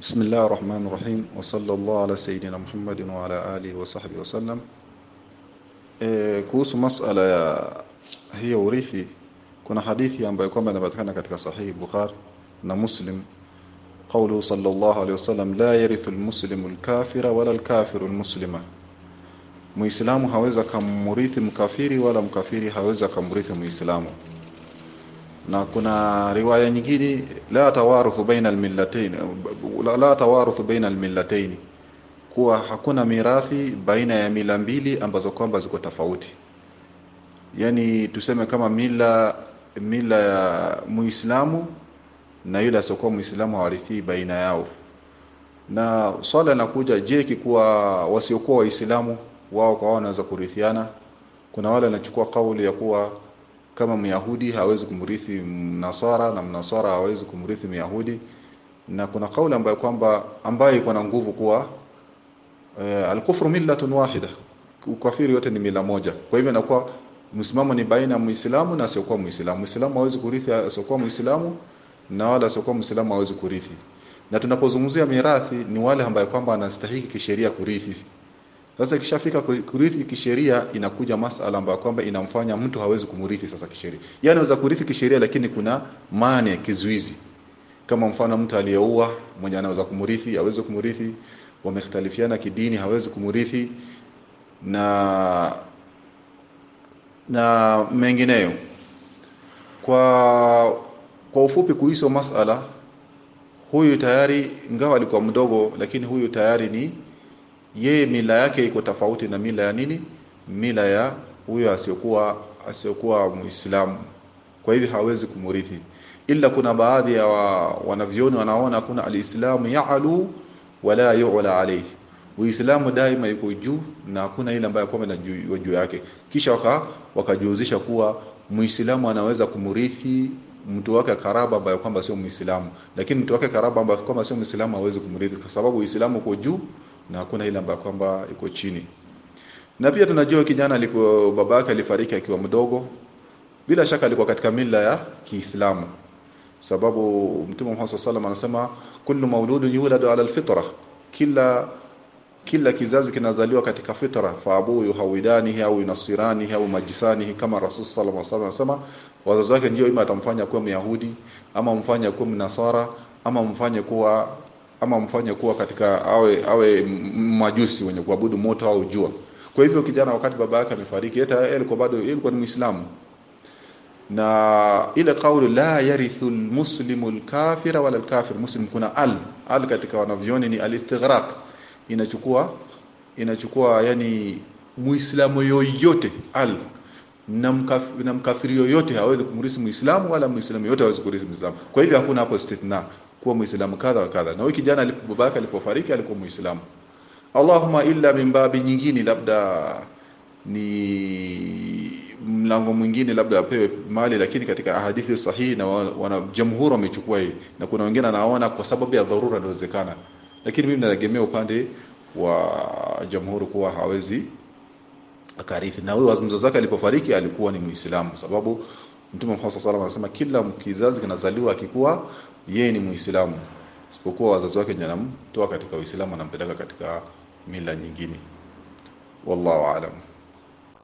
بسم الله الرحمن الرحيم وصلى الله على سيدنا محمد وعلى آله وصحبه وسلم e, kuhusu masala ya hiyo urithi kuna hadithi ambayo kwamba inapatikana katika sahihi Bukhari na Muslim قوله صلى الله عليه وسلم لا يرث المسلم الكافر ولا الكافر المسلم Muislamu haweza kumrithi mkafiri wala mkafiri haweza kumrithi Muislamu na kuna riwaya nyingine la tawaruthu baina almillatayn la, tawaruthu baina almillatayn kuwa hakuna mirathi baina ya mila mbili ambazo kwamba ziko tofauti. Yani tuseme kama mila mila ya muislamu na yule asiokuwa muislamu hawarithi baina yao. Na swala linakuja je kikuwa wasiokuwa waislamu wao kwa wao wanaweza kurithiana? Kuna wale wanachukua kauli ya kuwa kama myahudi hawezi kumrithi Mnaswara na Mnaswara hawezi kumrithi myahudi. Na kuna kauli ambayo kwamba ambayo iko na nguvu kuwa e, alkufru millatun wahida. Ukafiri yote ni mila moja. Kwa hivyo inakuwa msimamo ni baina ya muislamu na asiyokuwa muislamu. Muislamu hawezi kurithi asiyokuwa muislamu na wala asiyokuwa muislamu hawezi kurithi. Na tunapozungumzia mirathi ni wale ambayo kwamba anastahili kisheria kurithi sasa ikishafika kurithi kisheria inakuja masala ambayo kwamba inamfanya mtu hawezi kumrithi sasa kisheria. Yaani anaweza kurithi kisheria lakini kuna mane kizuizi. Kama mfano mtu aliyeua mwenye anaweza kumrithi, hawezi kumrithi, wamekhtalifiana kidini, hawezi kumrithi na na mengineyo. Kwa kwa ufupi kuhusu masala huyu tayari ingawa alikuwa mdogo lakini huyu tayari ni yeye mila yake iko tofauti na mila ya nini? Mila ya huyo asiyokuwa asiyokuwa muislamu. Kwa hivyo hawezi kumurithi ila kuna baadhi ya wa, wanavyoni wanaona kuna alislamu yaalu wala yu'la alayhi. Uislamu daima yuko juu na hakuna ile ambayo kwamba juu yake. Kisha waka wakajiuzisha kuwa muislamu anaweza kumurithi mtu wake karaba ambaye kwamba sio muislamu. Lakini mtu wake karaba ambaye kwamba sio muislamu hawezi kumrithi kwa sababu uislamu uko juu na hakuna ile ambayo kwamba iko chini. Na pia tunajua kijana alikuwa babake alifariki akiwa mdogo. Bila shaka alikuwa katika mila ya Kiislamu. Sababu Mtume Muhammad sallallahu anasema kullu mauludun yuladu ala alfitra. Kila kila kizazi kinazaliwa katika fitra. Fa abu yuhawidanihi au yunasiranihi au majisanihi kama Rasul sallallahu alaihi anasema wazazi wake ndio ima atamfanya kuwa Myahudi ama mfanya kuwa Mnasara ama mfanye kuwa ama mfanye kuwa katika awe awe majusi wenye kuabudu moto au jua. Kwa hivyo kijana wakati baba yake amefariki, hata alikuwa bado alikuwa ni Muislamu. Na ile kauli la yarithu almuslimu alkafira wala alkafir muslim, kuna al al katika wanavyoni ni alistighraq, inachukua inachukua yani muislamu yoyote al na, mkaf, na mkafiri yoyote hawezi kumrisi muislamu wala muislamu yote hawezi kurisi muislamu. Kwa hivyo hakuna hapo istithna kuwa muislamu kadha kadha. Na huyu kijana alipobaka alipofariki alikuwa muislamu. Allahumma illa min nyingine labda ni mlango mwingine labda apewe mali lakini katika hadithi sahihi na wana jamhuri wamechukua hii. Na kuna wengine anaona kwa sababu ya dharura inawezekana. Lakini mimi nategemea upande wa jamhuri kuwa hawezi akarithi. Na huyo mzazi wake alipofariki alikuwa ni muislamu sababu Mtume Muhammad sallallahu alaihi wasallam kila mkizazi kinazaliwa akikuwa yeye ni muislamu. Isipokuwa wazazi wake ndio anamtoa katika uislamu anampeleka katika mila nyingine. Wallahu aalam